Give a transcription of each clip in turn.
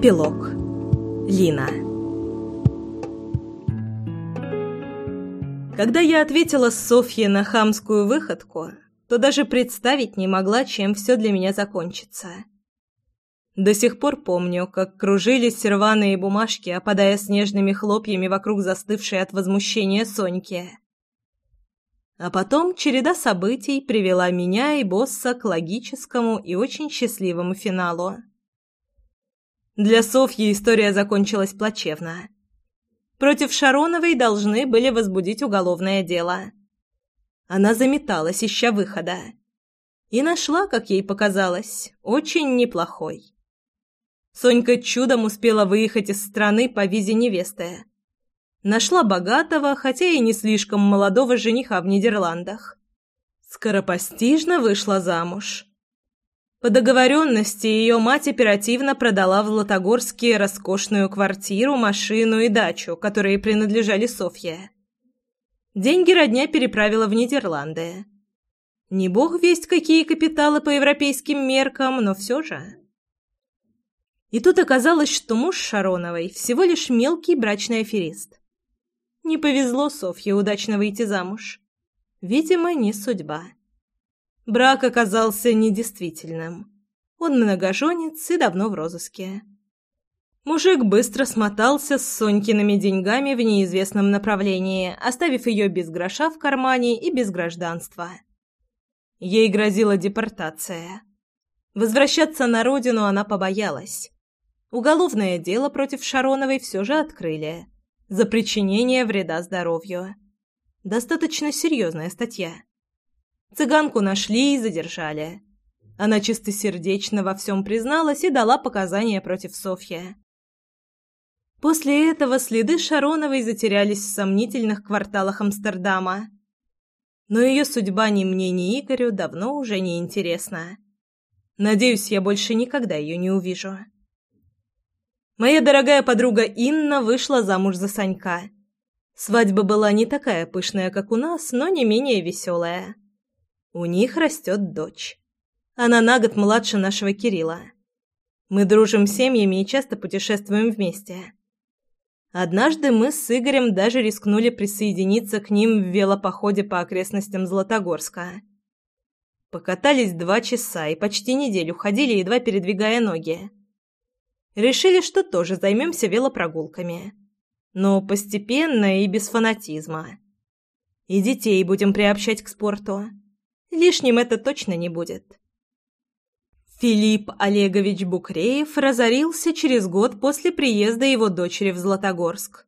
Эпилог. Лина. Когда я ответила Софье на хамскую выходку, то даже представить не могла, чем все для меня закончится. До сих пор помню, как кружились рваные бумажки, опадая снежными хлопьями вокруг застывшей от возмущения Соньки. А потом череда событий привела меня и босса к логическому и очень счастливому финалу. Для Софьи история закончилась плачевно. Против Шароновой должны были возбудить уголовное дело. Она заметалась, ища выхода. И нашла, как ей показалось, очень неплохой. Сонька чудом успела выехать из страны по визе невесты. Нашла богатого, хотя и не слишком молодого жениха в Нидерландах. Скоропостижно вышла замуж. По договоренности ее мать оперативно продала в Златогорске роскошную квартиру, машину и дачу, которые принадлежали Софье. Деньги родня переправила в Нидерланды. Не бог весть, какие капиталы по европейским меркам, но все же. И тут оказалось, что муж Шароновой всего лишь мелкий брачный аферист. Не повезло Софье удачно выйти замуж. Видимо, не судьба. Брак оказался недействительным. Он многоженец и давно в розыске. Мужик быстро смотался с Сонькиными деньгами в неизвестном направлении, оставив ее без гроша в кармане и без гражданства. Ей грозила депортация. Возвращаться на родину она побоялась. Уголовное дело против Шароновой все же открыли. За причинение вреда здоровью. Достаточно серьезная статья. Цыганку нашли и задержали. Она чистосердечно во всем призналась и дала показания против Софьи. После этого следы Шароновой затерялись в сомнительных кварталах Амстердама. Но ее судьба ни мне, ни Игорю давно уже не интересна. Надеюсь, я больше никогда ее не увижу. Моя дорогая подруга Инна вышла замуж за Санька. Свадьба была не такая пышная, как у нас, но не менее веселая. У них растет дочь. Она на год младше нашего Кирилла. Мы дружим с семьями и часто путешествуем вместе. Однажды мы с Игорем даже рискнули присоединиться к ним в велопоходе по окрестностям Златогорска. Покатались два часа и почти неделю ходили, едва передвигая ноги. Решили, что тоже займемся велопрогулками. Но постепенно и без фанатизма. И детей будем приобщать к спорту. Лишним это точно не будет. Филипп Олегович Букреев разорился через год после приезда его дочери в Златогорск.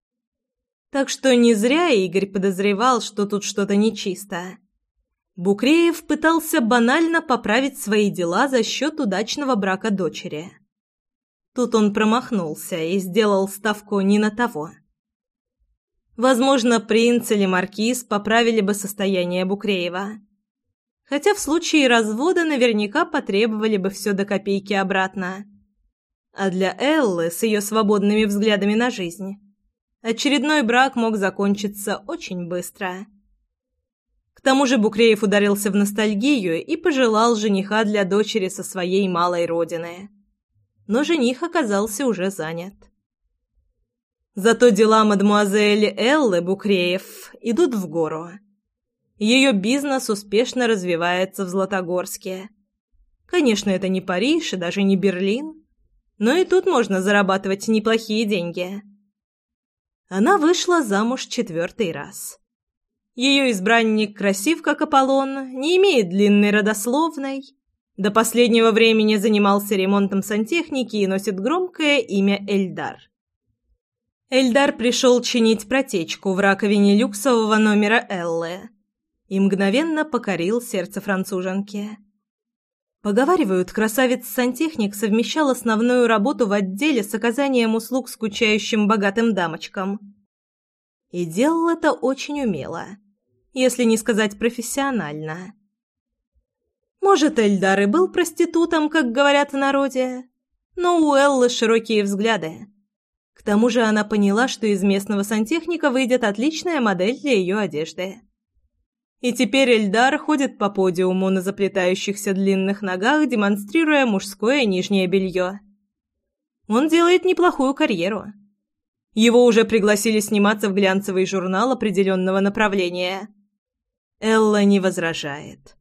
Так что не зря Игорь подозревал, что тут что-то нечисто. Букреев пытался банально поправить свои дела за счет удачного брака дочери. Тут он промахнулся и сделал ставку не на того. Возможно, принц или маркиз поправили бы состояние Букреева хотя в случае развода наверняка потребовали бы все до копейки обратно. А для Эллы с ее свободными взглядами на жизнь очередной брак мог закончиться очень быстро. К тому же Букреев ударился в ностальгию и пожелал жениха для дочери со своей малой родины. Но жених оказался уже занят. Зато дела мадемуазель Эллы Букреев идут в гору. Ее бизнес успешно развивается в Златогорске. Конечно, это не Париж и даже не Берлин, но и тут можно зарабатывать неплохие деньги. Она вышла замуж четвертый раз. Ее избранник красив, как Аполлон, не имеет длинной родословной, до последнего времени занимался ремонтом сантехники и носит громкое имя Эльдар. Эльдар пришел чинить протечку в раковине люксового номера Эллы и мгновенно покорил сердце француженки. Поговаривают, красавец-сантехник совмещал основную работу в отделе с оказанием услуг скучающим богатым дамочкам. И делал это очень умело, если не сказать профессионально. Может, Эльдар и был проститутом, как говорят в народе, но у Эллы широкие взгляды. К тому же она поняла, что из местного сантехника выйдет отличная модель для ее одежды. И теперь Эльдар ходит по подиуму на заплетающихся длинных ногах, демонстрируя мужское нижнее белье. Он делает неплохую карьеру. Его уже пригласили сниматься в глянцевый журнал определенного направления. Элла не возражает.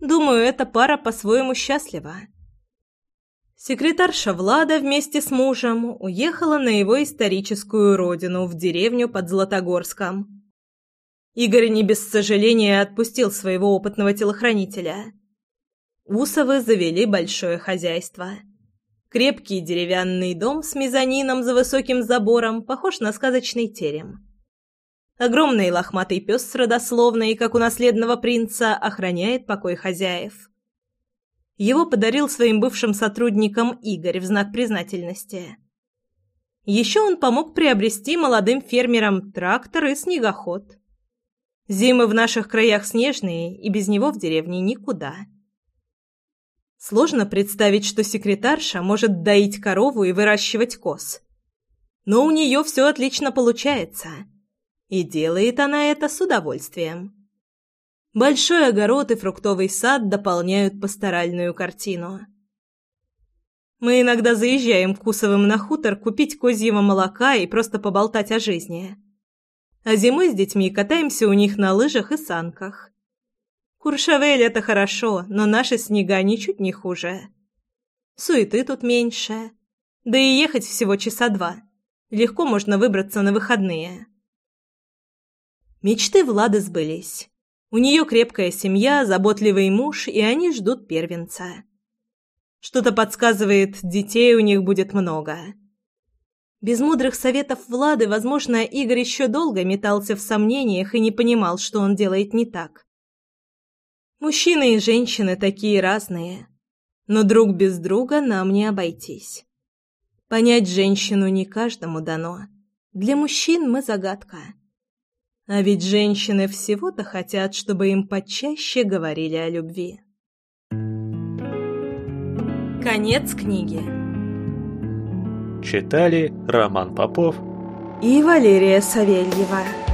Думаю, эта пара по-своему счастлива. Секретарша Влада вместе с мужем уехала на его историческую родину, в деревню под Златогорском. Игорь не без сожаления отпустил своего опытного телохранителя. Усовы завели большое хозяйство – Крепкий деревянный дом с мезонином за высоким забором похож на сказочный терем. Огромный лохматый пес с родословной, как у наследного принца, охраняет покой хозяев. Его подарил своим бывшим сотрудникам Игорь в знак признательности. Еще он помог приобрести молодым фермерам трактор и снегоход. Зимы в наших краях снежные, и без него в деревне никуда. Сложно представить, что секретарша может доить корову и выращивать коз. Но у нее все отлично получается. И делает она это с удовольствием. Большой огород и фруктовый сад дополняют пасторальную картину. Мы иногда заезжаем к Кусовым на хутор купить козьего молока и просто поболтать о жизни. А зимой с детьми катаемся у них на лыжах и санках. Куршавель — это хорошо, но наши снега ничуть не хуже. Суеты тут меньше. Да и ехать всего часа два. Легко можно выбраться на выходные. Мечты Влады сбылись. У нее крепкая семья, заботливый муж, и они ждут первенца. Что-то подсказывает, детей у них будет много. Без мудрых советов Влады, возможно, Игорь еще долго метался в сомнениях и не понимал, что он делает не так. Мужчины и женщины такие разные, но друг без друга нам не обойтись. Понять женщину не каждому дано. Для мужчин мы загадка. А ведь женщины всего-то хотят, чтобы им почаще говорили о любви. Конец книги. Читали Роман Попов и Валерия Савельева.